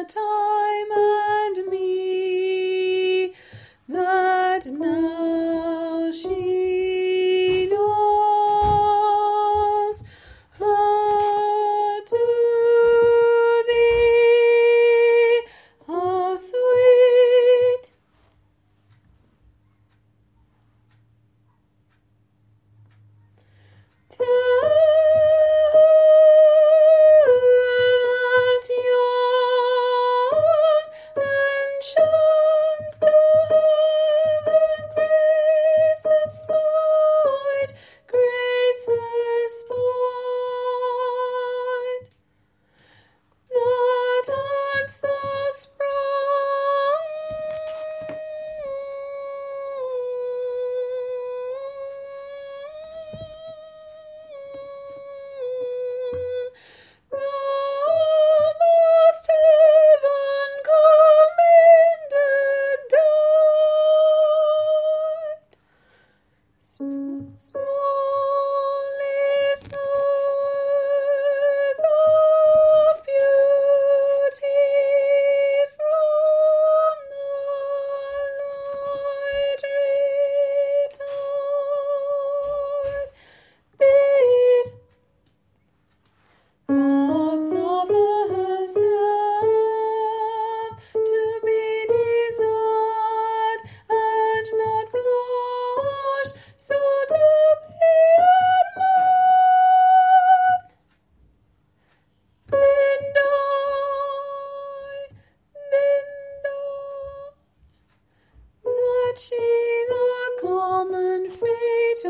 the she the common fate